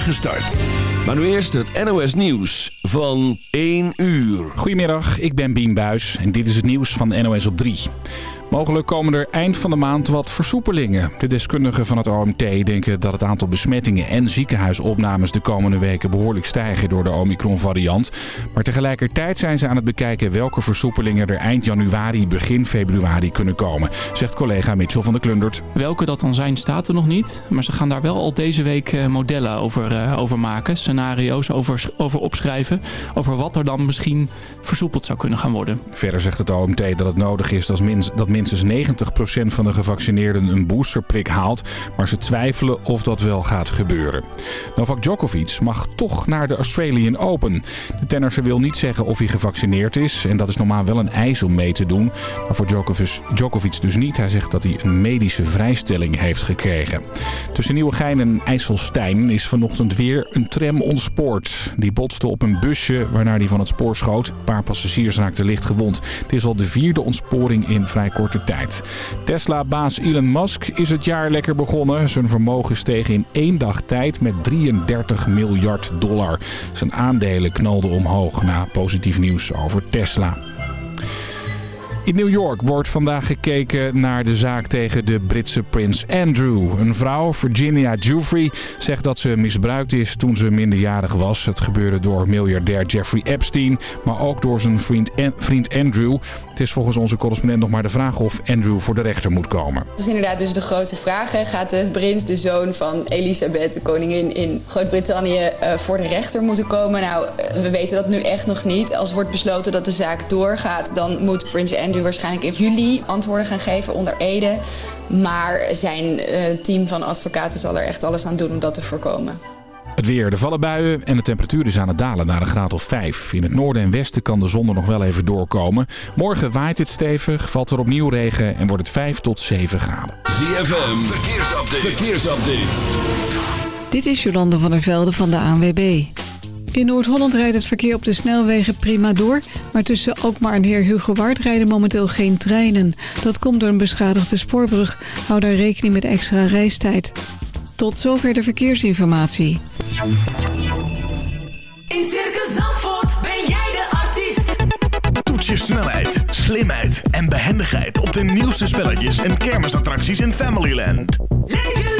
spoedige start. Maar nu eerst het NOS Nieuws van 1 uur. Goedemiddag, ik ben Bien Buis en dit is het nieuws van NOS op 3. Mogelijk komen er eind van de maand wat versoepelingen. De deskundigen van het OMT denken dat het aantal besmettingen en ziekenhuisopnames de komende weken behoorlijk stijgen door de Omicron-variant. Maar tegelijkertijd zijn ze aan het bekijken welke versoepelingen er eind januari, begin februari kunnen komen, zegt collega Mitchell van der Klundert. Welke dat dan zijn staat er nog niet, maar ze gaan daar wel al deze week eh, modellen over, uh, over maken, scenario's over, over opschrijven, over wat er dan misschien versoepeld zou kunnen gaan worden. Verder zegt het OMT dat het nodig is dat, dat minstens 90% van de gevaccineerden een boosterprik haalt. Maar ze twijfelen of dat wel gaat gebeuren. Novak Djokovic mag toch naar de Australian Open. De tennisser wil niet zeggen of hij gevaccineerd is. En dat is normaal wel een eis om mee te doen. Maar voor Djokovic, Djokovic dus niet. Hij zegt dat hij een medische vrijstelling heeft gekregen. Tussen Nieuwegein en IJsselstein is vanochtend weer een tram ontspoord. Die botste op een busje waarna hij van het spoor schoot. Een paar passagiers raakten licht gewond. Het is al de vierde ontsporing in vrij korte tijd. Tesla-baas Elon Musk is het jaar lekker begonnen. Zijn vermogen steeg in één dag tijd met 33 miljard dollar. Zijn aandelen knalden omhoog na positief nieuws over Tesla. In New York wordt vandaag gekeken naar de zaak tegen de Britse prins Andrew. Een vrouw, Virginia Giuffre, zegt dat ze misbruikt is toen ze minderjarig was. Het gebeurde door miljardair Jeffrey Epstein, maar ook door zijn vriend, vriend Andrew. Het is volgens onze correspondent nog maar de vraag of Andrew voor de rechter moet komen. Dat is inderdaad dus de grote vraag. Gaat de prins, de zoon van Elisabeth, de koningin in Groot-Brittannië, uh, voor de rechter moeten komen? Nou, we weten dat nu echt nog niet. Als wordt besloten dat de zaak doorgaat, dan moet prins Andrew waarschijnlijk in juli antwoorden gaan geven onder Ede. Maar zijn uh, team van advocaten zal er echt alles aan doen om dat te voorkomen. Het weer, de vallen buien en de temperatuur is aan het dalen naar een graad of 5. In het noorden en westen kan de zon er nog wel even doorkomen. Morgen waait het stevig, valt er opnieuw regen en wordt het 5 tot 7 graden. ZFM, verkeersupdate. verkeersupdate. Dit is Jolande van der Velde van de ANWB. In Noord-Holland rijdt het verkeer op de snelwegen prima door... maar tussen Alkmaar en Heer Hugo Waard rijden momenteel geen treinen. Dat komt door een beschadigde spoorbrug. Hou daar rekening met extra reistijd. Tot zover de verkeersinformatie. In Circus Zandvoort ben jij de artiest. Toets je snelheid, slimheid en behendigheid... op de nieuwste spelletjes en kermisattracties in Familyland. Leef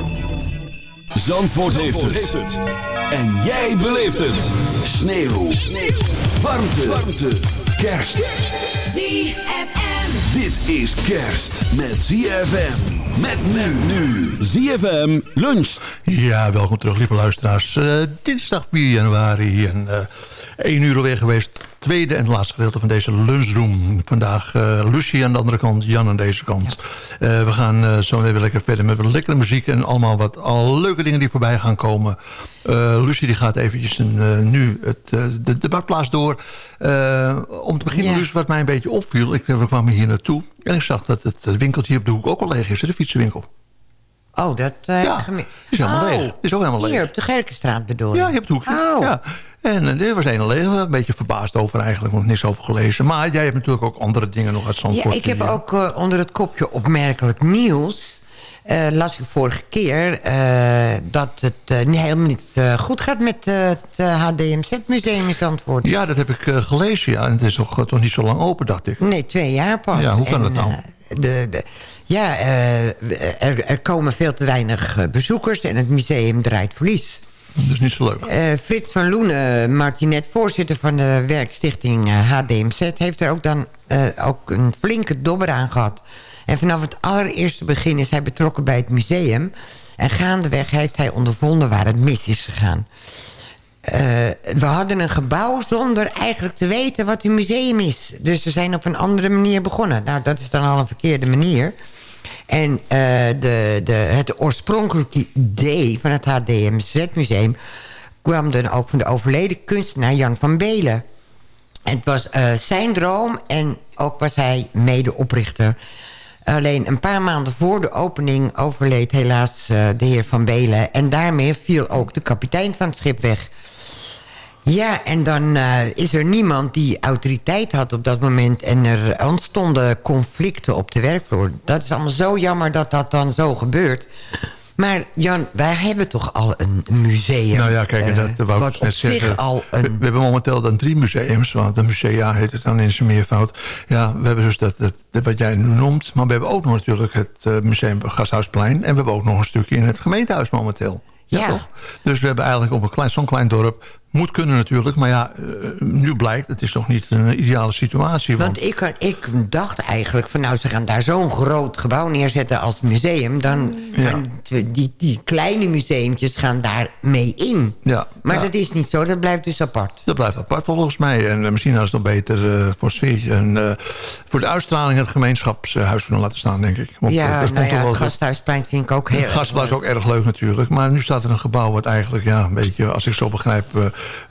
Zandvoort, heeft, het. En jij beleeft het. Sneeuw. Sneeuw. Warmte. Warmte. Kerst. ZFM. Dit is kerst met ZFM. Met men nu. ZFM luncht. Ja, welkom terug, lieve luisteraars. Uh, dinsdag 4 januari en uh, 1 uur alweer geweest. Tweede en laatste gedeelte van deze lunchroom. Vandaag uh, Lucie aan de andere kant, Jan aan deze kant. Uh, we gaan uh, zo even lekker verder met wat lekkere muziek... en allemaal wat al leuke dingen die voorbij gaan komen. Lucie die gaat eventjes een, nu het, de debatplaats door. om te beginnen, ja. Lucie, wat mij een beetje opviel... Ik, we kwamen hier naartoe en ik zag dat het winkeltje op de hoek ook al leeg is. De fietsenwinkel. Oh, dat... Uh, ja, is helemaal oh, leeg. Is ook helemaal leeg. Hier op de Gerkenstraat bedoel je? Ja, je hebt het hoekje. Oh. Ja. En er was een alleen een beetje verbaasd over eigenlijk, nog niks over gelezen. Maar jij hebt natuurlijk ook andere dingen nog uit Zandvoort. Ja, ik heb ook uh, onder het kopje opmerkelijk nieuws... Uh, las ik vorige keer uh, dat het uh, helemaal niet goed gaat met het HDMZ-museum in Zandvoort. Ja, dat heb ik gelezen. Ja. En het is toch, toch niet zo lang open, dacht ik. Nee, twee jaar pas. Ja, hoe kan en, dat nou? De, de, ja, er, er, komen veel te weinig bezoekers en het museum draait verlies. Dat is niet zo leuk. Uh, Frits van Loenen, Martinet, voorzitter van de werkstichting HDMZ... heeft er ook dan ook een flinke dobber aan gehad. En vanaf het allereerste begin is hij betrokken bij het museum. En gaandeweg heeft hij ondervonden waar het mis is gegaan. Eh, we hadden een gebouw zonder eigenlijk te weten wat een museum is. Dus we zijn op een andere manier begonnen. Nou, dat is dan al een verkeerde manier. En eh, de, de, het oorspronkelijke idee van het HDMZ-museum... kwam dan ook van de overleden kunstenaar Jan van Belen. En het was eh, zijn droom en ook was hij medeoprichter. Alleen een paar maanden voor de opening overleed helaas eh, de heer Van Belen... en daarmee viel ook de kapitein van het schip weg... Ja, en dan eh, is er niemand die autoriteit had op dat moment... en er ontstonden conflicten op de werkvloer. Dat is allemaal zo jammer dat dat dan zo gebeurt. Maar Jan, wij hebben toch al een museum... Nou ja, kijk, eh, dat wou ik wat net op zich zeggen. al We, een... we hebben momenteel dan drie museums. Want de musea heet het dan in zijn meervoud. Ja, we hebben dus dat, dat, dat wat jij nu noemt. Maar we hebben ook nog natuurlijk het eh, museum Gasthuisplein. En we hebben ook nog een stukje in het gemeentehuis momenteel. Ja, Ja. toch? Dus we hebben eigenlijk op een klein, zo'n klein dorp... Moet kunnen natuurlijk, maar ja, eh, nu blijkt... het is nog niet een ideale situatie. Want, Want ik, had- ik dacht eigenlijk van nou, ze gaan daar zo'n groot gebouw neerzetten als museum. Dan Ja. gaan die, die kleine museumpjes gaan daar mee in. ja, Maar ja. dat is niet zo, dat blijft dus apart. Dat blijft apart volgens mij. En eh, misschien is het nog beter eh, voor sfeertje... en voor de uitstraling het gemeenschapshuis kunnen laten staan, denk ik. Want, ja, dat nou ja, het gasthuisplein vind ik ook heel Het gasthuis is ook erg leuk natuurlijk. Maar nu staat er een gebouw wat eigenlijk, ja, een beetje, als ik zo begrijp,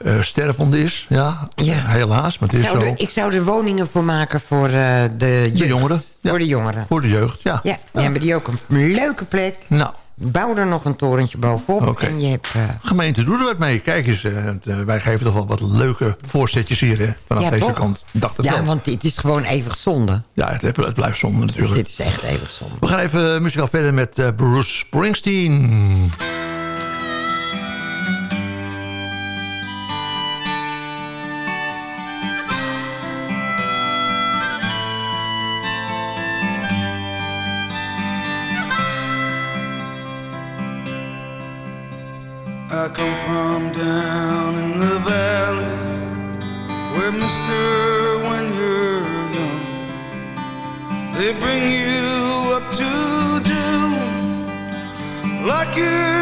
eh, stervend is. Ja, Ja. helaas, maar het is Zou zo. er- ik zou er woningen voor maken voor eh, de, jeugd. jongeren, ja. Voor de jongeren. Voor de jeugd, ja. Ja, dan hebben die ook een leuke plek. Nou, Bouw er nog een torentje bovenop. En je hebt... eh, gemeente doet er wat mee. Kijk eens, het, wij geven toch wel wat leuke voorzetjes hier, hè, vanaf ja, deze toch? kant. Dacht het ja, wel. want dit is gewoon eeuwig zonde. Ja, het, het blijft zonde natuurlijk. Dit is echt eeuwig zonde. We gaan even muzikaal verder met Bruce Springsteen. From down in the valley where mister when you're young they bring you up to do like your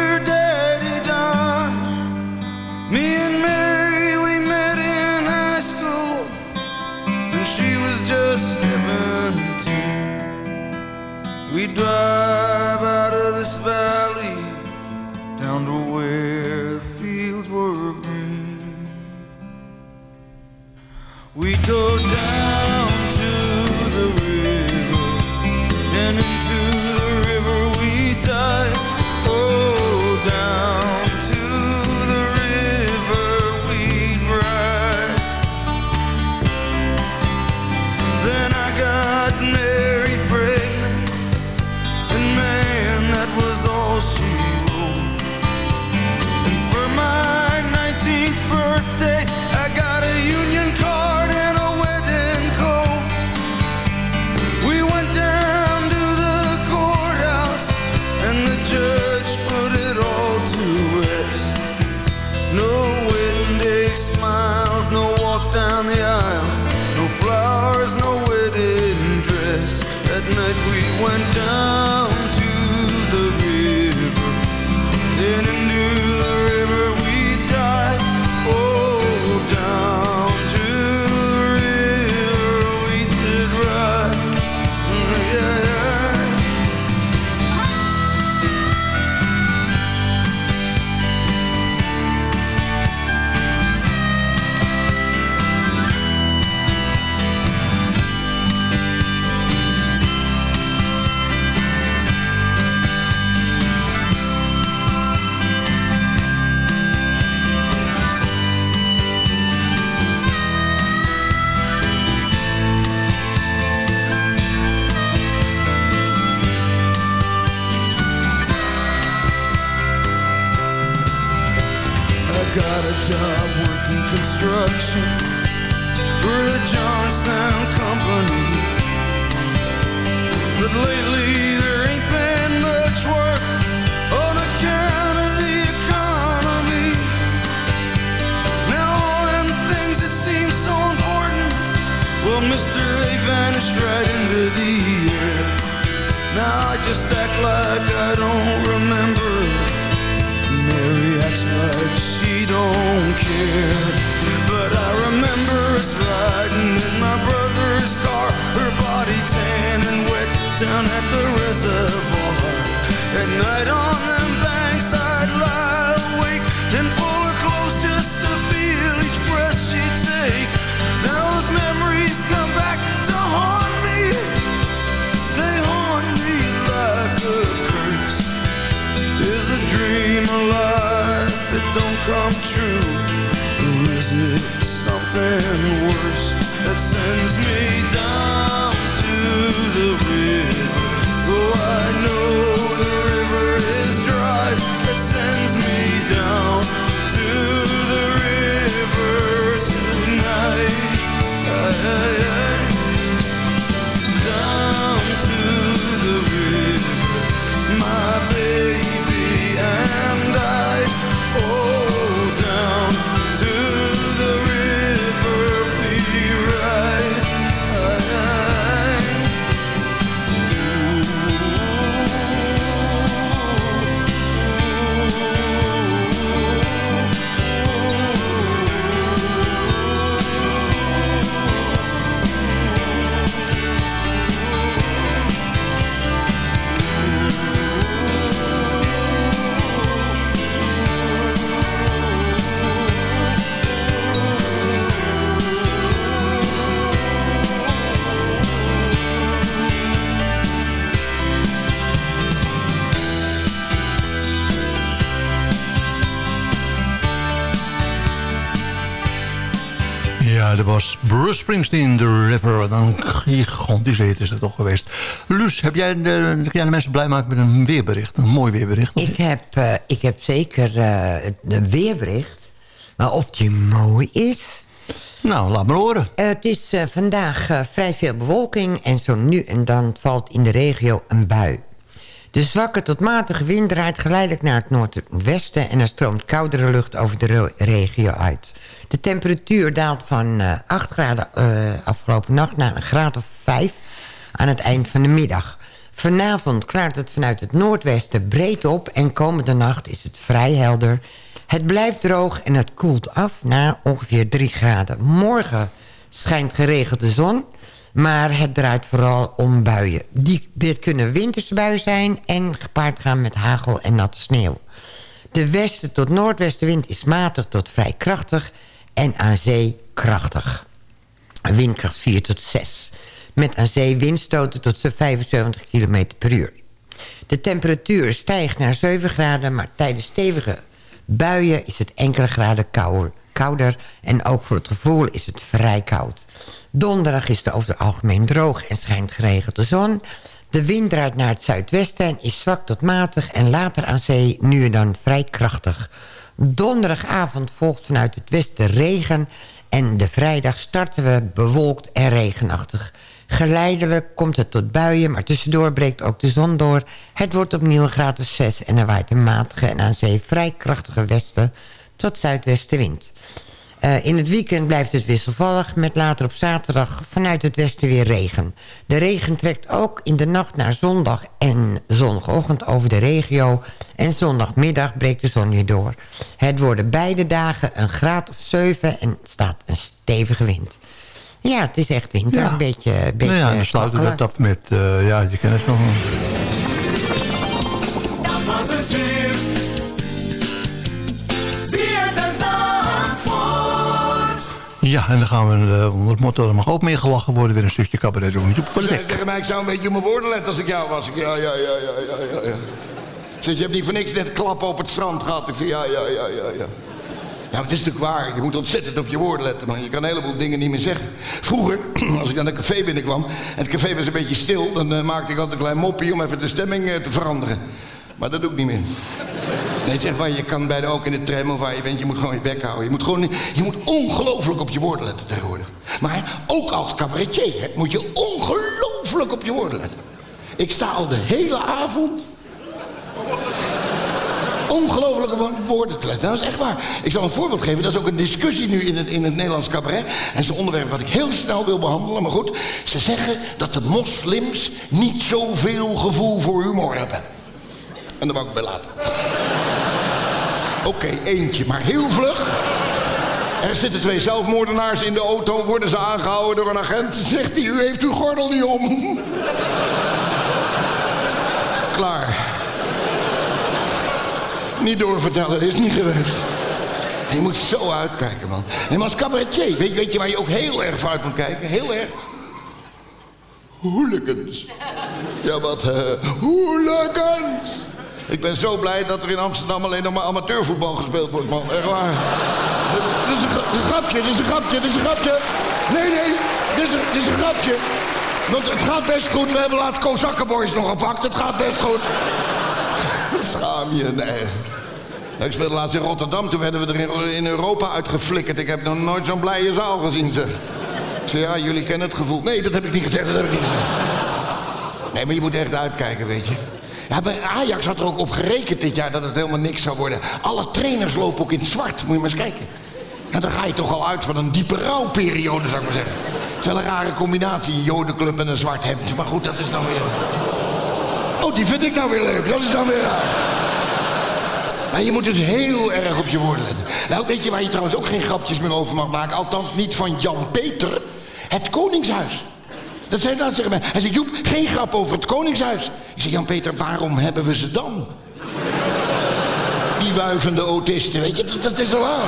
down construction for the Johnstown Company. But lately there ain't been much work on account of the economy. Now all them things that seem so important, well, Mister, they vanished right into the air. Now I just act like I don't remember. Mary acts like don't care. But I remember us riding in my brother's car, her body tan and wet down at the reservoir. At night on them banks, I'd lie awake and pull her close just to feel each breath she'd take. Now those memories come back to haunt me. They haunt me like a curse. Is a dream a lie that don't come true? Or is it something worse that sends me down to the river? Oh, I know the river is dry that sends me down to the river tonight. Aye, aye, was Bruce Springsteen, The River. Wat Een gigantische hit is dat toch geweest. Luus, heb jij de, jij de mensen blij maken met een weerbericht? Een mooi weerbericht? Ik heb, eh, ik heb zeker eh, een weerbericht. Maar of die mooi is... Nou, laat maar horen. Eh, het is eh, vandaag eh, vrij veel bewolking... en zo nu en dan valt in de regio een bui. De zwakke tot matige wind draait geleidelijk naar het noordwesten... en er stroomt koudere lucht over de re- regio uit. De temperatuur daalt van eh, 8 graden eh, afgelopen nacht... naar een graad of 5 aan het eind van de middag. Vanavond klaart het vanuit het noordwesten breed op... en komende nacht is het vrij helder. Het blijft droog en het koelt af naar ongeveer 3 graden. Morgen schijnt geregeld de zon... maar het draait vooral om buien. Die, dit kunnen winterse buien zijn... en gepaard gaan met hagel en natte sneeuw. De westen tot noordwestenwind is matig tot vrij krachtig... en aan zee krachtig. Windkracht 4 tot 6. Met aan zee windstoten tot zo'n 75 km per uur. De temperatuur stijgt naar 7 graden... maar tijdens stevige buien is het enkele graden kouder, kouder... en ook voor het gevoel is het vrij koud. Donderdag is het over het algemeen droog en schijnt geregeld de zon. De wind draait naar het zuidwesten en is zwak tot matig... en later aan zee nu en dan vrij krachtig. Donderdagavond volgt vanuit het westen regen... en de vrijdag starten we bewolkt en regenachtig. Geleidelijk komt het tot buien, maar tussendoor breekt ook de zon door. Het wordt opnieuw een graad of 6 en er waait een matige en aan zee vrij krachtige westen tot zuidwestenwind. Eh, in het weekend blijft het wisselvallig met later op zaterdag vanuit het westen weer regen. De regen trekt ook in de nacht naar zondag en zondagochtend over de regio. En zondagmiddag breekt de zon weer door. Het worden beide dagen een graad of 7 en staat een stevige wind. Ja, het is echt winter. Ja. Een beetje, een beetje nou ja, dan sluiten we dat af met... eh, ja, je kent het nog. Ja, en dan gaan we eh, onder het motto... er mag ook meer gelachen worden... weer een stukje cabaret doen. Tegen mij, ik zou een beetje op mijn woorden letten als ik jou was. Ik, ja, ja, ja, ja, ja, ja. Zeg, je hebt niet voor niks net klappen op het strand gehad. Ik ja, ja, ja, ja, ja. Ja, het is natuurlijk waar. Je moet ontzettend op je woorden letten, man. Je kan een heleboel dingen niet meer zeggen. Vroeger, als ik dan een café binnenkwam... en het café was een beetje stil... dan eh, maakte ik altijd een klein moppie om even de stemming eh, te veranderen. Maar dat doe ik niet meer. Nee, zeg maar, je kan bijna ook in de tram of waar je bent... je moet gewoon je bek houden. Je moet, gewoon, je moet ongelooflijk op je woorden letten tegenwoordig. Maar ook als cabaretier hè, moet je ongelooflijk op je woorden letten. Ik sta al de hele avond... ongelofelijke wo- woorden te letten. Nou, dat is echt waar. Ik zal een voorbeeld geven. Dat is ook een discussie nu in het, in het Nederlands cabaret. En dat is een onderwerp wat ik heel snel wil behandelen. Maar goed, ze zeggen dat de moslims niet zoveel gevoel voor humor hebben. En dat wou ik bij laten. Oké, eentje, maar heel vlug. Er zitten twee zelfmoordenaars in de auto, worden ze aangehouden door een agent. Zegt hij, u heeft uw gordel niet om. Klaar. Niet doorvertellen, is niet geweest. Je moet zo uitkijken, man. En maar als cabaretier, weet, weet je waar je ook heel erg uit moet kijken? Heel erg. Hooligans. Ja, wat, eh, hooligans. Ik ben zo blij dat er in Amsterdam alleen nog maar amateurvoetbal gespeeld wordt, man. Echt waar. Dit is een, gra- een grapje, dit is een grapje, dit is een grapje. Nee, nee, dit is, is een grapje. Want het gaat best goed. We hebben laatst Kozakkenboys nog gepakt. Het gaat best goed. Schaam je, nee. Ik speelde laatst in Rotterdam. Toen werden we er in, Europa uitgeflikkerd. Ik heb nog nooit zo'n blije zaal gezien, zeg. Ik zei, ja, jullie kennen het gevoel. Nee, dat heb ik niet gezegd, dat heb ik niet gezegd. Nee, maar je moet echt uitkijken, weet je. Ja, Ajax had er ook op gerekend dit jaar dat het helemaal niks zou worden. Alle trainers lopen ook in het zwart, moet je maar eens kijken. En dan ga je toch al uit van een diepe rouwperiode, zou ik maar zeggen. Het is wel een rare combinatie, een jodenclub en een zwart hemd. Maar goed, dat is dan weer... Oh, die vind ik nou weer leuk. Dat is dan weer raar. Maar je moet dus heel erg op je woorden letten. Nou, weet je waar je trouwens ook geen grapjes meer over mag maken? Althans niet van Jan Peter. Het Koningshuis. Dat zei dat tegen mij. Hij zei, Joep, geen grap over het Koningshuis. Ik zei, Jan Peter, waarom hebben we ze dan? Die wuivende autisten, weet je, dat, dat is toch waar?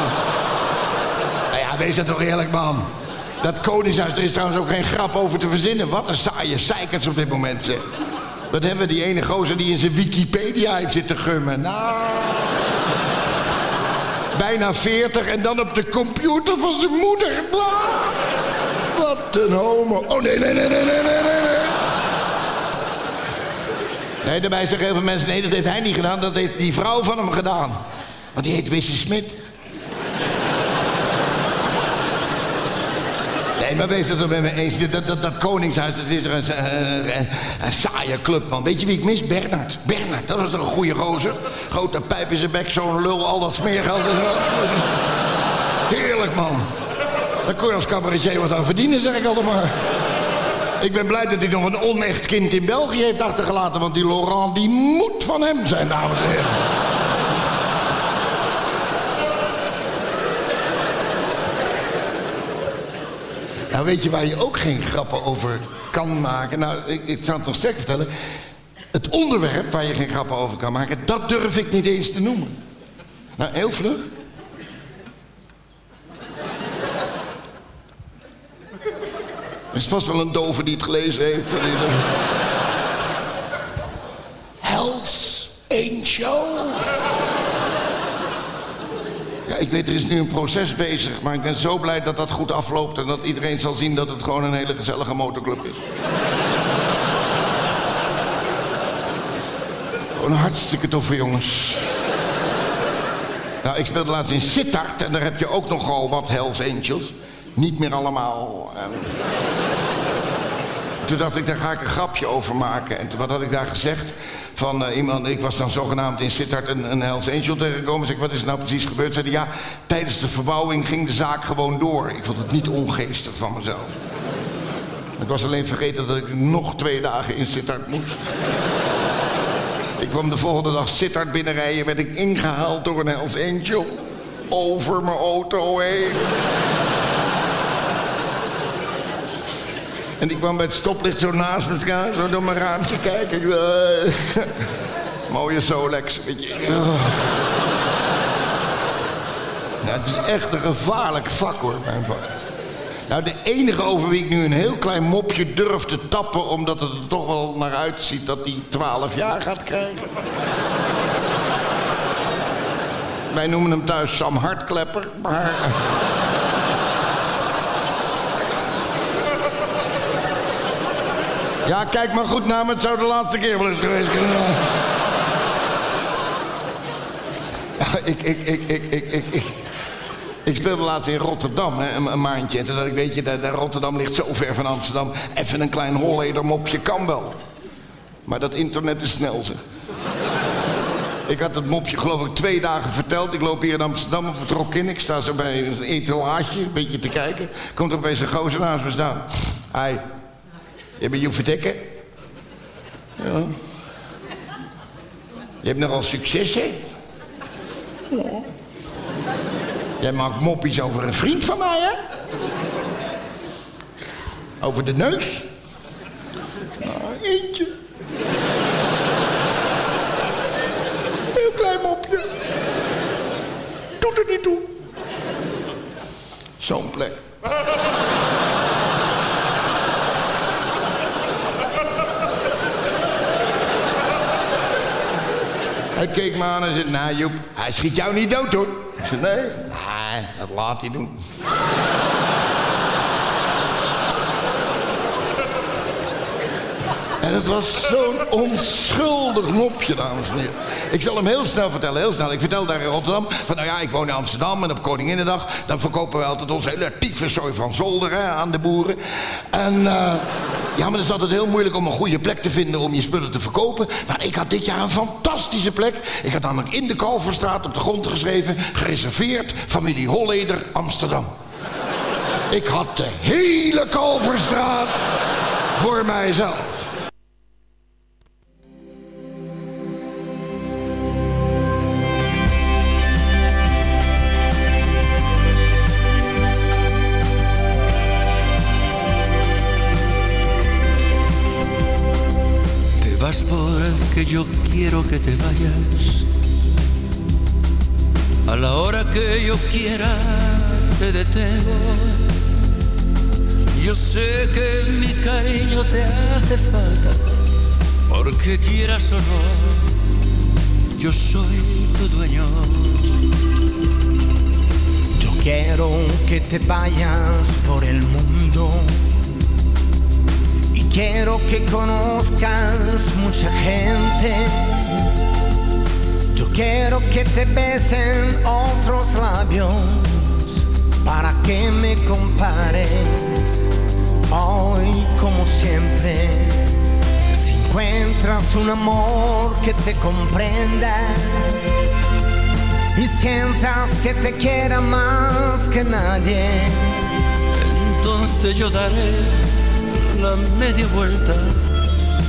Nou ja, wees dat toch eerlijk, man. Dat Koningshuis, er is trouwens ook geen grap over te verzinnen. Wat een saaie zeikers op dit moment, zeg. Wat hebben we, die ene gozer die in zijn Wikipedia heeft zitten gummen. Nou... Bijna 40 en dan op de computer van zijn moeder. Blah. Een homo. Oh nee, nee, nee, nee, nee, nee, nee. nee. Daarbij zeggen heel veel mensen... nee, dat heeft hij niet gedaan, dat heeft die vrouw van hem gedaan. Want die heet Wissy Smit. Nee, maar wees het er met me eens. Dat, dat, dat Koningshuis, dat is er een, een, een, saaie club, man. Weet je wie ik mis? Bernard. Bernard, dat was een goede gozer? Grote pijp in zijn bek, zo'n lul, al dat smeergeld. Heerlijk, man. Daar kon je als cabaretier wat aan verdienen, zeg ik altijd maar. Ik ben blij dat hij nog een onecht kind in België heeft achtergelaten... want die Laurent, die moet van hem zijn, dames en heren. Nou, weet je waar je ook geen grappen over kan maken? Nou, ik, ik zal het nog sterk vertellen. Het onderwerp waar je geen grappen over kan maken... dat durf ik niet eens te noemen. Nou, heel vlug. Is vast wel een dove die het gelezen heeft. Hells Angel. Ja, ik weet, er is nu een proces bezig, maar ik ben zo blij dat dat goed afloopt... en dat iedereen zal zien dat het gewoon een hele gezellige motorclub is. Gewoon hartstikke toffe jongens. Nou, ik speelde laatst in Sittard en daar heb je ook nogal wat Hells Angels. Niet meer allemaal. En... Toen dacht ik, daar ga ik een grapje over maken. En toen, wat had ik daar gezegd? Van eh, iemand, ik was dan zogenaamd in Sittard een, een Hells Angel tegengekomen. Zeg, wat is er nou precies gebeurd? Zei hij, ja, tijdens de verbouwing ging de zaak gewoon door. Ik vond het niet ongeestig van mezelf. Ik was alleen vergeten dat ik nog twee dagen in Sittard moest. Ik kwam de volgende dag Sittard binnenrijden, werd ik ingehaald door een Hells Angel. Over mijn auto heen. En die kwam bij het stoplicht zo naast me staan, zo door mijn raampje kijken. Eh, mooie Solex, weet je. Het is echt een gevaarlijk vak hoor, mijn vak. Nou, de enige over wie ik nu een heel klein mopje durf te tappen... omdat het er toch wel naar uitziet dat hij 12 jaar gaat krijgen. Wij noemen hem thuis Sam Hartklepper, maar... Ja, kijk maar goed naar me. Het zou de laatste keer wel eens geweest kunnen ik, ik, ik, ik, ik, ik, ik. Ik speelde laatst in Rotterdam hè, een, maandje. En toen dacht ik, weet je, dat Rotterdam ligt zo ver van Amsterdam. Even een klein Holleder mopje kan wel. Maar dat internet is snel, zeg. ik had het mopje geloof ik twee dagen verteld. Ik loop hier in Amsterdam op het Rokin. Ik sta zo bij een etalage, een beetje te kijken. Komt er opeens een gozer naast me staan. Hij, je bent Joep Verdekken? Ja. Je hebt nogal succes, hè? Ja. Jij maakt moppies over een vriend van mij, hè? Over de neus? Nou, eentje. Heel klein mopje. Doet er niet toe. Zo'n plek. Hij keek me aan en zei, nou Joep, hij schiet jou niet dood hoor. Ik zei, nee, nee, dat laat hij doen. En het was zo'n onschuldig mopje, dames en heren. Ik zal hem heel snel vertellen, heel snel. Ik vertel daar in Rotterdam, van nou ja, ik woon in Amsterdam... en op Koninginnedag, dan verkopen we altijd onze hele tyfuszooi van zolder aan de boeren. En eh, ja, maar het is altijd heel moeilijk om een goede plek te vinden... om je spullen te verkopen. Maar ik had dit jaar een fantastische plek. Ik had namelijk in de Kalverstraat op de grond geschreven... gereserveerd familie Holleder, Amsterdam. Ik had de hele Kalverstraat voor mijzelf. Quiero que te vayas. A la hora que yo quiera te detengo. Yo sé que mi cariño te hace falta, porque quieras o no, yo soy tu dueño. Yo quiero que te vayas por el mundo y quiero que conozcas mucha gente. Quiero que te besen otros labios para que me compares hoy como siempre. Si encuentras un amor que te comprenda y sientas que te quiera más que nadie. Entonces yo daré la media vuelta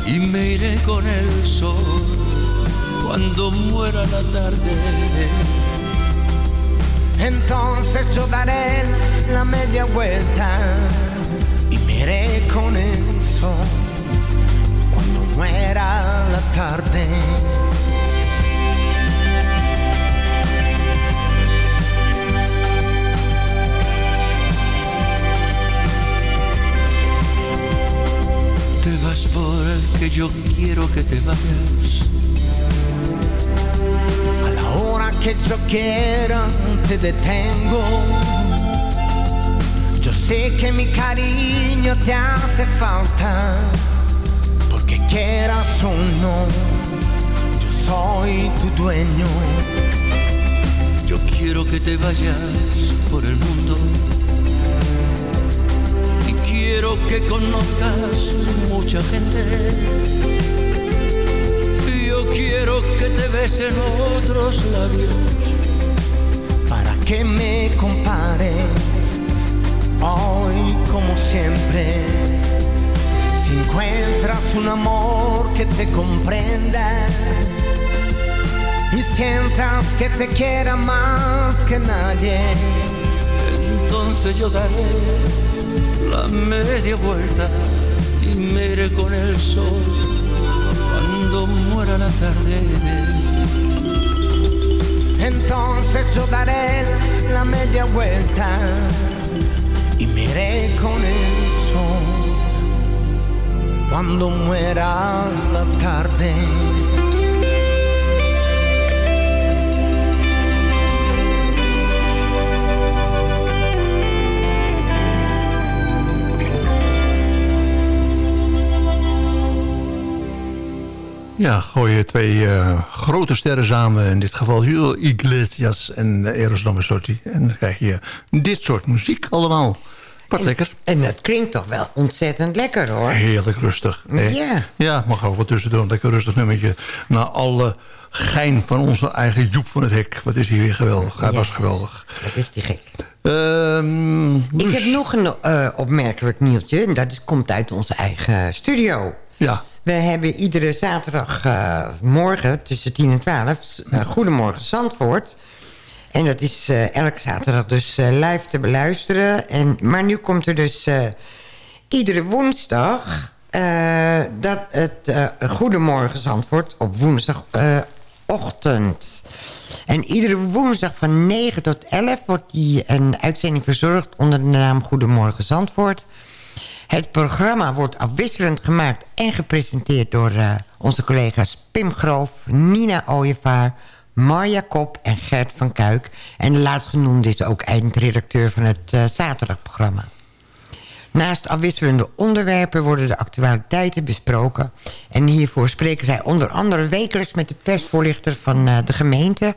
y me iré con el sol cuando muera la tarde. Entonces yo daré la media vuelta y me iré con el sol cuando muera la tarde. Te vas porque yo quiero que te vayas. Que yo quiera te detengo. Yo sé que mi cariño te hace falta, porque quieras o no, yo soy tu dueño. Yo quiero que te vayas por el mundo y quiero que conozcas mucha gente. Quiero que te besen otros labios para que me compares hoy como siempre. Si encuentras un amor que te comprenda y sientas que te quiera más que nadie, Entonces yo daré la media vuelta y me iré con el sol cuando muera la tarde. entonces yo daré la media vuelta y me iré con el sol cuando muera la tarde. Ja, gooi je twee eh, grote sterren samen. In dit geval Julio Iglesias en uh, Eros Ramazzotti. En dan krijg je dit soort muziek allemaal. Wat lekker. En dat klinkt toch wel ontzettend lekker hoor. Heerlijk rustig. Nee. Ja. Ja, mag ook wat tussendoor. Een lekker rustig nummertje. Na alle gein van onze eigen Joep van het Hek. Wat is hij weer geweldig. Hij Ja. was geweldig. Wat is die gek. Ehm, Ik dus- heb nog een eh, opmerkelijk nieuwtje. En dat is, komt uit onze eigen studio. Ja. We hebben iedere zaterdagmorgen morgen tussen 10 en 12... eh, Goedemorgen Zandvoort. En dat is eh, elke zaterdag dus eh, live te beluisteren. En, maar nu komt er dus eh, iedere woensdag... eh, dat het eh, Goedemorgen Zandvoort op woensdagochtend. en iedere woensdag van 9 tot 11 wordt die een uitzending verzorgd... onder de naam Goedemorgen Zandvoort... Het programma wordt afwisselend gemaakt en gepresenteerd door eh, onze collega's Pim Groof, Nina Ooyevaar, Marja Kop en Gert van Kuik. En de laatstgenoemde is ook eindredacteur van het eh, zaterdagprogramma. Naast afwisselende onderwerpen worden de actualiteiten besproken. En hiervoor spreken zij onder andere wekelijks met de persvoorlichter van eh, de gemeente...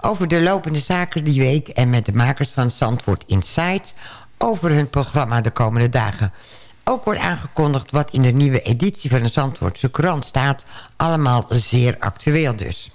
over de lopende zaken die week en met de makers van Zandvoort Insight... over hun programma de komende dagen. Ook wordt aangekondigd wat in de nieuwe editie van de Zandvoortse krant staat. Allemaal zeer actueel dus.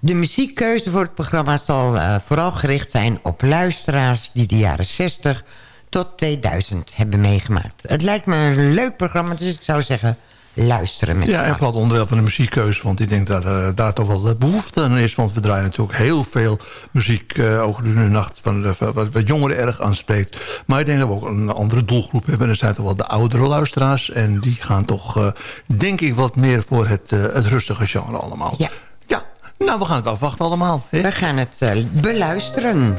De muziekkeuze voor het programma zal eh, vooral gericht zijn op luisteraars... die de jaren 60 tot 2000 hebben meegemaakt. Het lijkt me een leuk programma, dus ik zou zeggen luisteren met Ja, en vooral het onderdeel van de muziekkeuze. Want ik denk dat er daar toch wel eh, behoefte aan is. Want we draaien natuurlijk heel veel muziek. eh ook in de nacht van wat, wat jongeren erg aanspreekt. Maar ik denk dat we ook een andere doelgroep hebben. Dat zijn toch wel de oudere luisteraars. En die gaan toch, eh, denk ik, wat meer voor het, eh, het rustige genre allemaal. Ja. Ja, nou we gaan het afwachten allemaal. hè? We gaan het eh, beluisteren.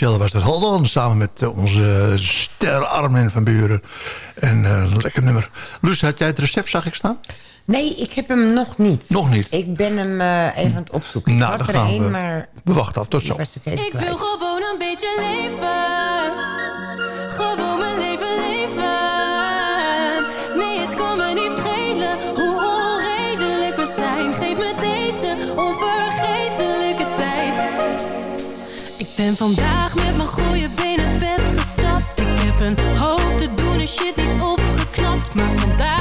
Ja, Davina Michel was dat. Hold on, samen met eh, onze ster Armin van Buren. En eh, lekker nummer. Luus, had jij het recept, zag ik staan? Nee, ik heb hem nog niet. Nog niet? Ik ben hem eh, even aan het opzoeken. Ik Nou, had dan er gaan één, we. maar... We wachten af, tot zo. ik Ik wil gewoon een beetje leven. Ben vandaag met mijn goede benen bed gestapt. Ik heb een hoop te doen en shit niet opgeknapt. Maar vandaag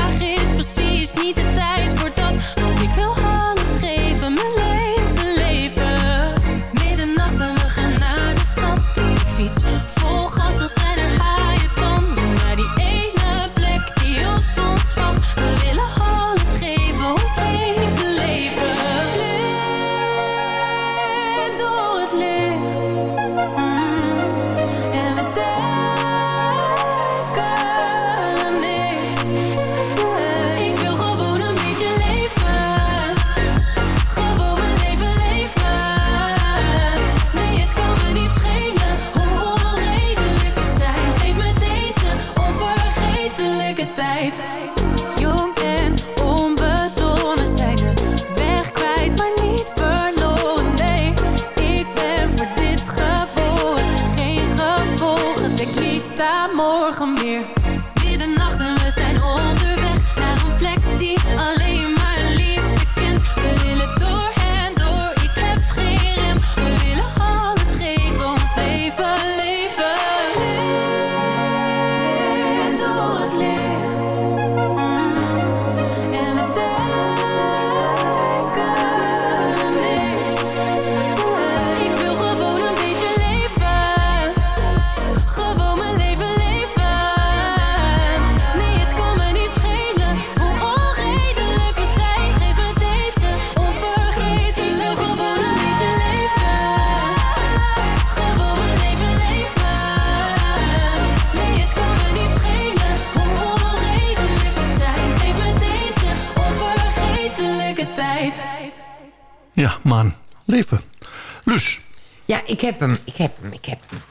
ik heb hem, ik heb hem, ik heb hem.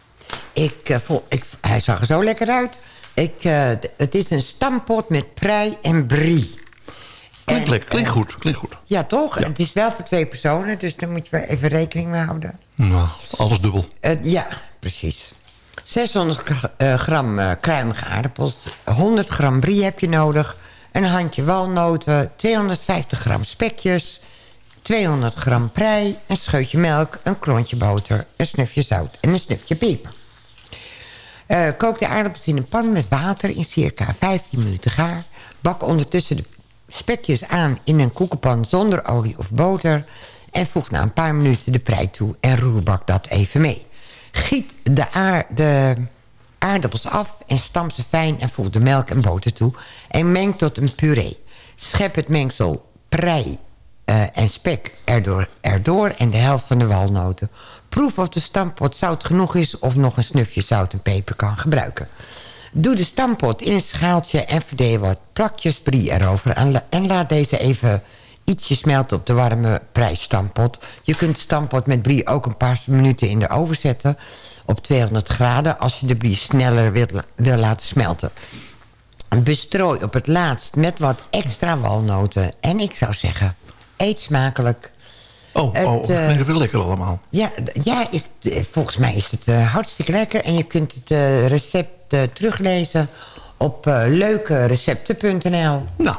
Ik, eh, vol, ik, hij zag er zo lekker uit. Ik, eh, het is een stampot met prei en brie. Klinkt En, lekker. Klinkt eh, goed. Klinkt goed. Ja, toch? Het is wel voor twee personen, dus daar moet je wel even rekening mee houden. Nou, alles dubbel. Ja, precies. 600 gra- eh, gram kruimige aardappels, 100 gram brie heb je nodig... een handje walnoten, 250 gram spekjes... 200 gram prei, een scheutje melk, een klontje boter... een snufje zout en een snufje peper. Eh, kook de aardappels in een pan met water in circa 15 minuten gaar. Bak ondertussen de spekjes aan in een koekenpan zonder olie of boter... en voeg na een paar minuten de prei toe en roerbak dat even mee. Giet de, de aardappels af en stamp ze fijn en voeg de melk en boter toe... en meng tot een puree. Schep het mengsel prei eh, en spek erdoor, erdoor en de helft van de walnoten. Proef of de stampot zout genoeg is of nog een snufje zout en peper kan gebruiken. Doe de stampot in een schaaltje en verdeel wat plakjes brie erover... en, la- en laat deze even ietsje smelten op de warme prijsstampot. Je kunt de stampot met brie ook een paar minuten in de oven zetten... op 200 graden als je de brie sneller wil, wil laten smelten. Bestrooi op het laatst met wat extra walnoten. En ik zou zeggen, eet smakelijk. Oh, Het, oh, eh, klinkt wel lekker allemaal. Ja, ja ik, volgens mij is het eh, hartstikke lekker. En je kunt het eh, recept teruglezen op leukerecepten.nl. Nou,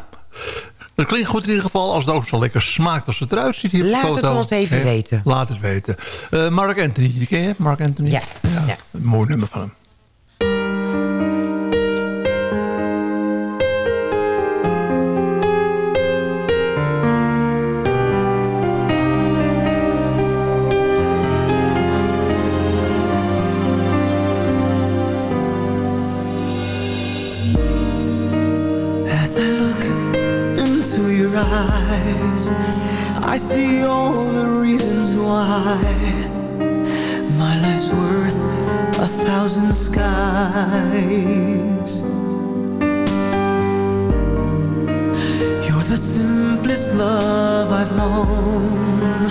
het klinkt goed in ieder geval. Als het ook zo lekker smaakt als het eruit ziet hier op de Laat het foto. ons even weten. Laat het weten. Mark Anthony, die ken je? Mark Anthony? Ja. ja. Een mooi nummer van hem. eyes I see all the reasons why. My life's worth a thousand skies. You're the simplest love I've known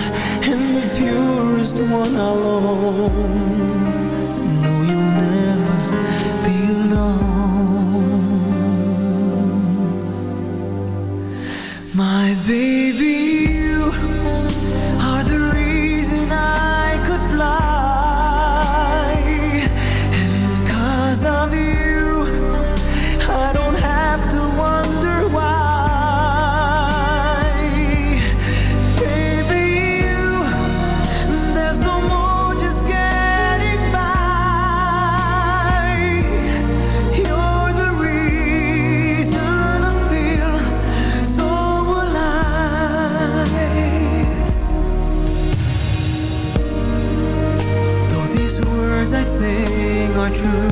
And the purest one I'll own. No, you'll never be alone. My baby true.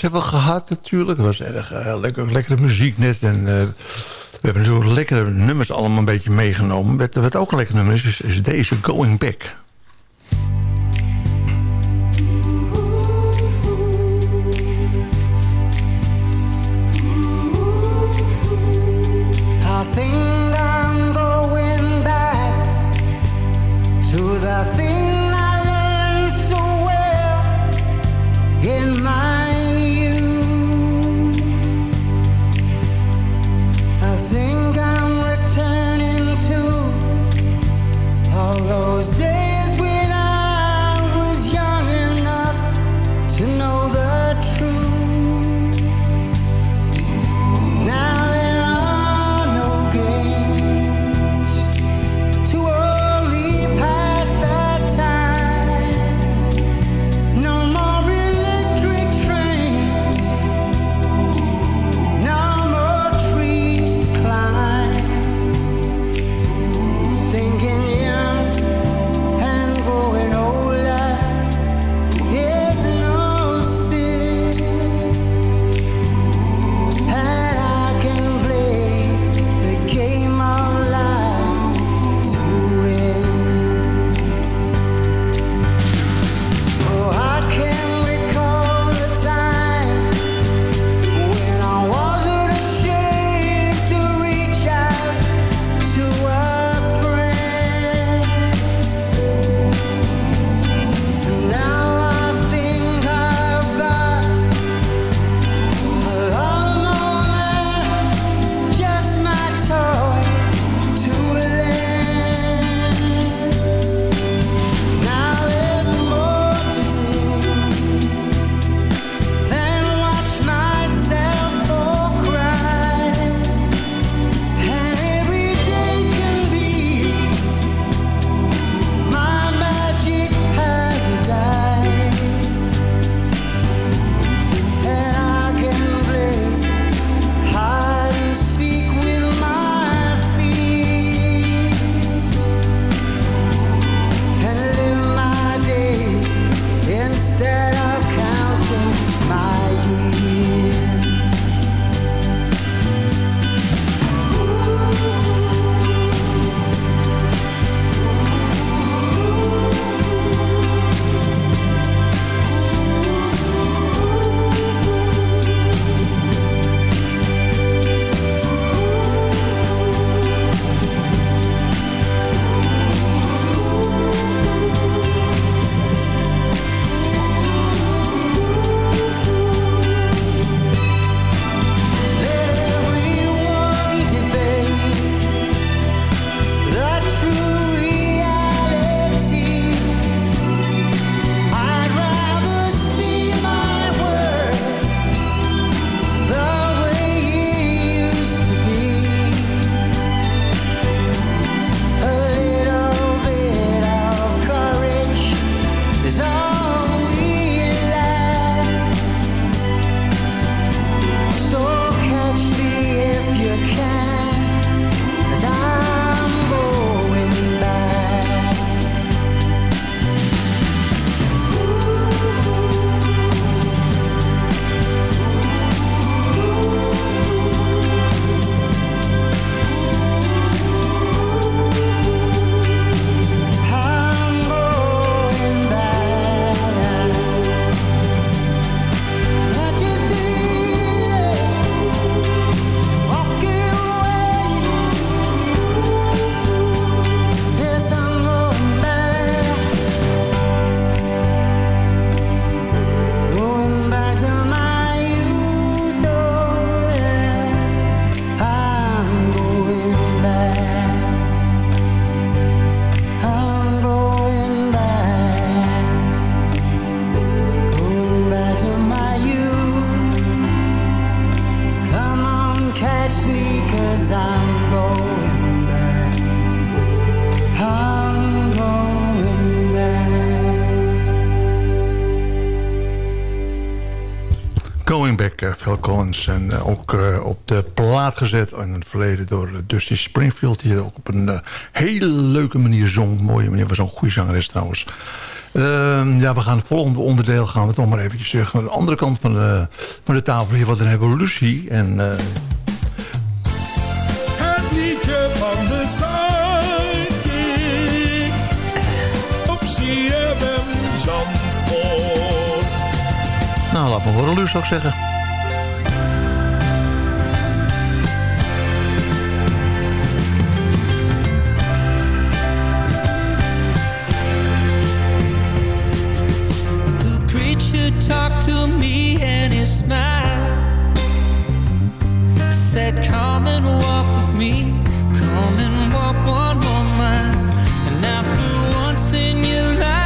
hebben we gehad natuurlijk. Het was erg eh, lekker, lekkere muziek net. En, eh, we hebben natuurlijk lekkere nummers allemaal een beetje meegenomen. Wat, wat ook een lekker nummer is, is deze Going Back. En uh, ook uh, op de plaat gezet in het verleden door Dusty Springfield. Die ook op een hele leuke manier zong. Mooie manier, was zo'n goede zangeres trouwens. Ehm, ja, we gaan het volgende onderdeel gaan we toch maar eventjes terug naar de andere kant van de, van de tafel. Hier wat een evolutie. En, het liedje van de Zuidkiek op CFM Zandvoort. Nou, laat me horen, Luus, zou ik zeggen. To me and he smiled. Said, Come and walk with me, come and walk one more mile. And for once in your life,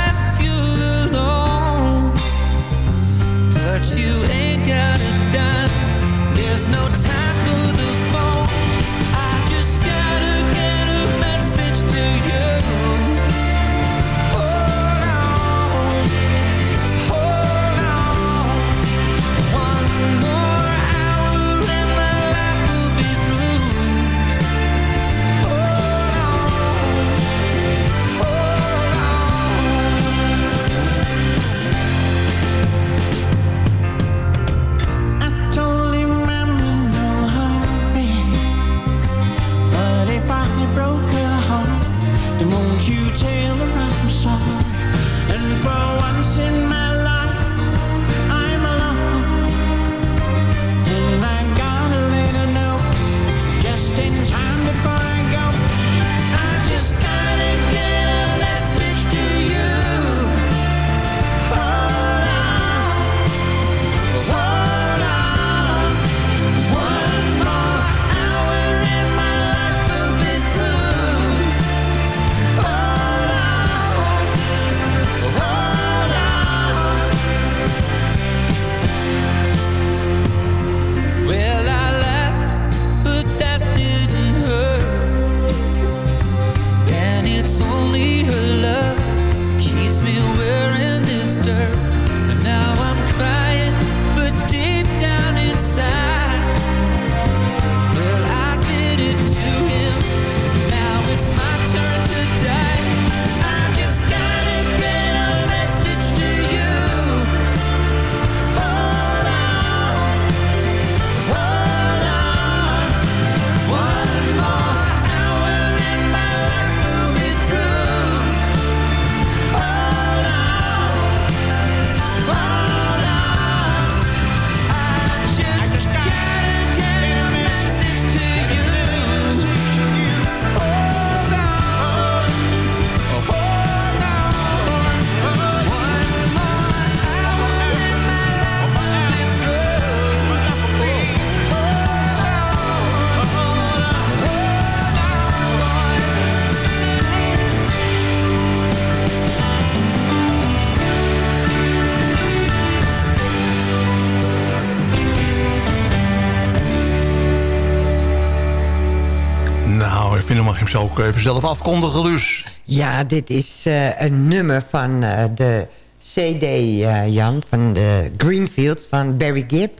ook even zelf afkondigen, Luus. Ja, dit is eh, een nummer van eh, de CD, eh, Jan, van de Greenfield van Barry Gibb.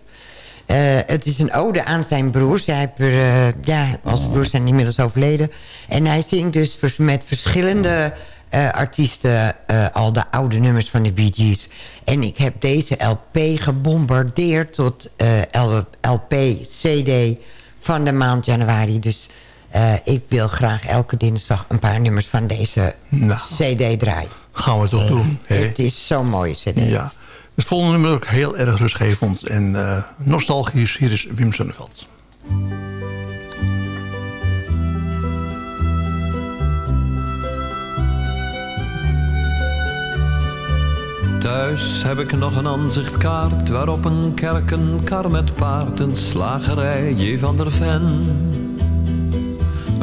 Het is een ode aan zijn broers. Hij heeft ja, onze broers zijn inmiddels overleden. En hij zingt dus vers- met verschillende artiesten al de oude nummers van de Bee Gees. En ik heb deze LP gebombardeerd tot LP, CD van de maand januari. Dus eh, ik wil graag elke dinsdag een paar nummers van deze CD draaien. Gaan we toch doen. hè? Het is zo'n mooie CD. Ja. Het volgende nummer is ook heel erg rustgevend en eh, nostalgisch. Hier is Wim Sonneveld. Thuis heb ik nog een aanzichtkaart waarop een kerk, een kar met paard, een slagerij, J. van der Ven.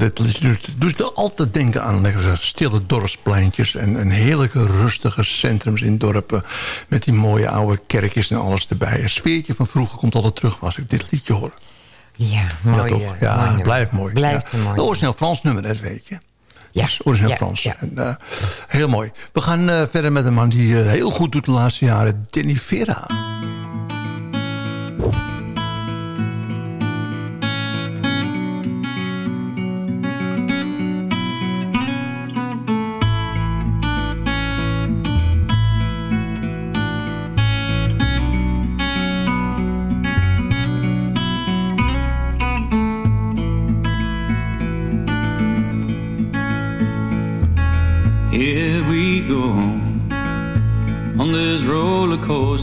Liedje doet, doet er altijd denken aan stille dorpspleintjes... en, en heerlijke rustige centrums in dorpen... met die mooie oude kerkjes en alles erbij. Een sfeertje van vroeger komt altijd terug als ik dit liedje hoor. Ja, mooi. ja, toch? eh, ja mooi nummer. blijft mooi. Blijft ja. mooi Een origineel Frans nummer, dat weet je. Ja, origineel ja, Frans. ja. En, eh, heel mooi. We gaan eh, verder met een man die eh, heel goed doet de laatste jaren. Danny Vera.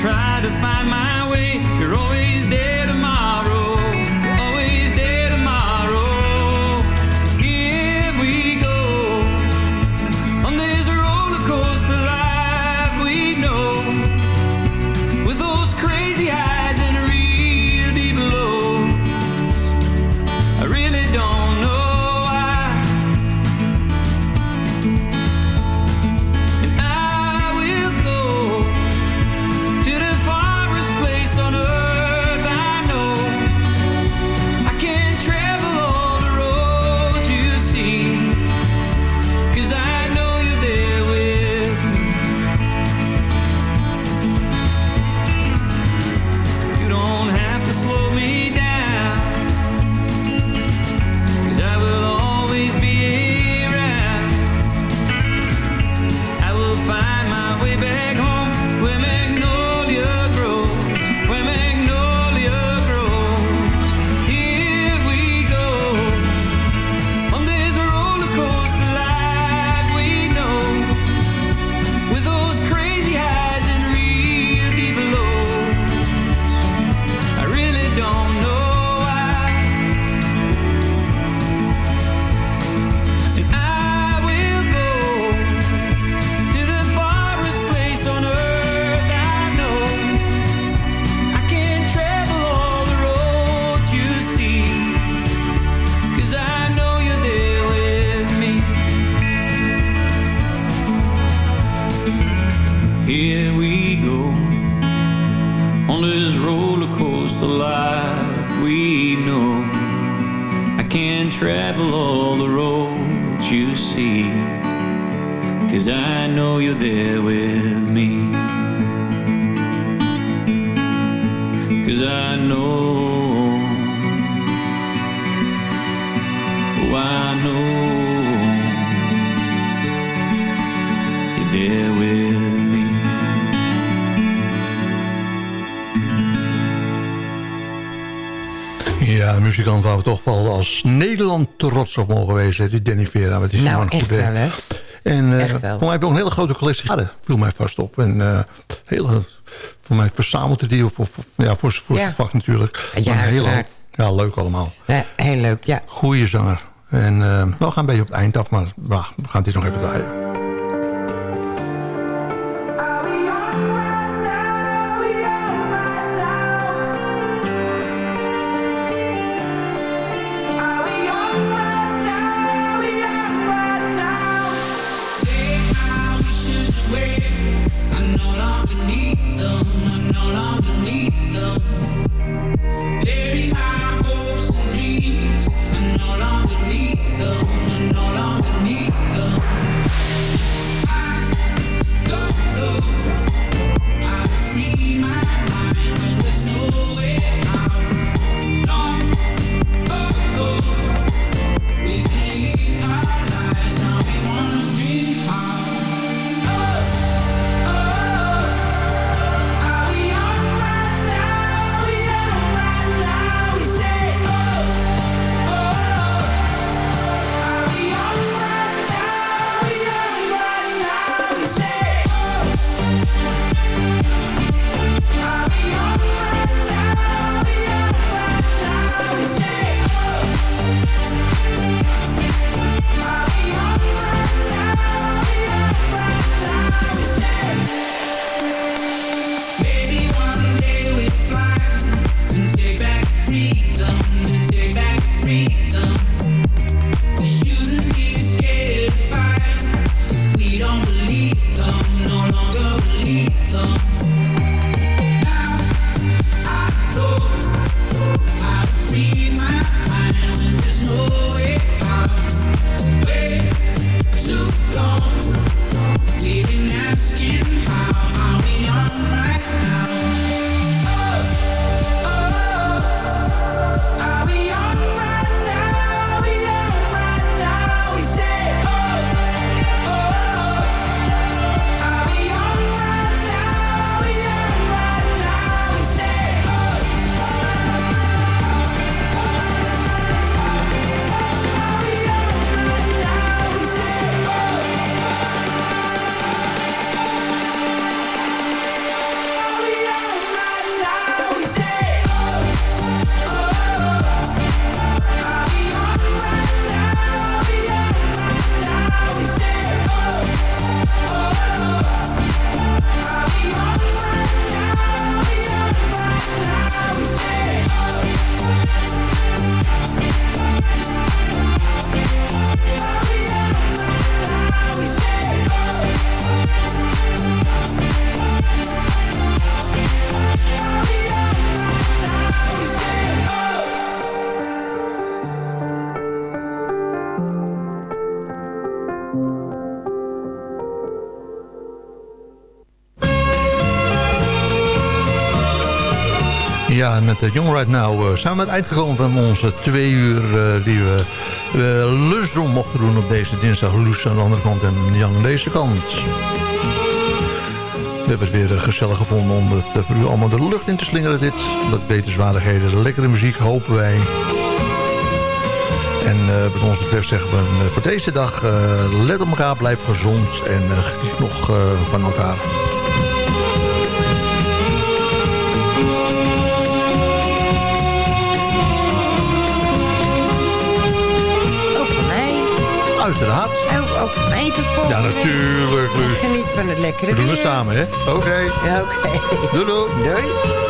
try to find my way. You're muzikant waar we toch wel als Nederland trots op mogen wezen. Die Danny Vera. Wat is Nou, gewoon echt goed, wel, hè? En eh, voor mij heb ook een hele grote collectie garen. Viel mij vast op. En eh heel, voor mij verzamelt hij die. Ja, voor, zijn- voor Ja. zijn vak natuurlijk. Ja, hele hoop. Ja, leuk allemaal. Ja, heel leuk, ja. Goeie zanger. En eh, we gaan een beetje op het eind af. Maar bah, we gaan dit nog even draaien. En met uh, Young Right Now uh, zijn we aan het eind gekomen van onze twee uur uh, die we uh, lunchroom mochten doen op deze dinsdag. Loes aan de andere kant en Jan aan deze kant. We hebben het weer gezellig gevonden om het voor u allemaal de lucht in te slingeren. Dit, wat wetenswaardigheden, lekkere muziek hopen wij. En wat ons betreft zeggen we voor deze dag, let op elkaar, blijf gezond en geniet nog van elkaar. Uiteraard. Ook, ook tot volgende Ja, natuurlijk, Luus. Geniet van het lekkere We doen het weer. samen, hè? Oké. Okay. Oké. Okay. Doei, doei. Doei.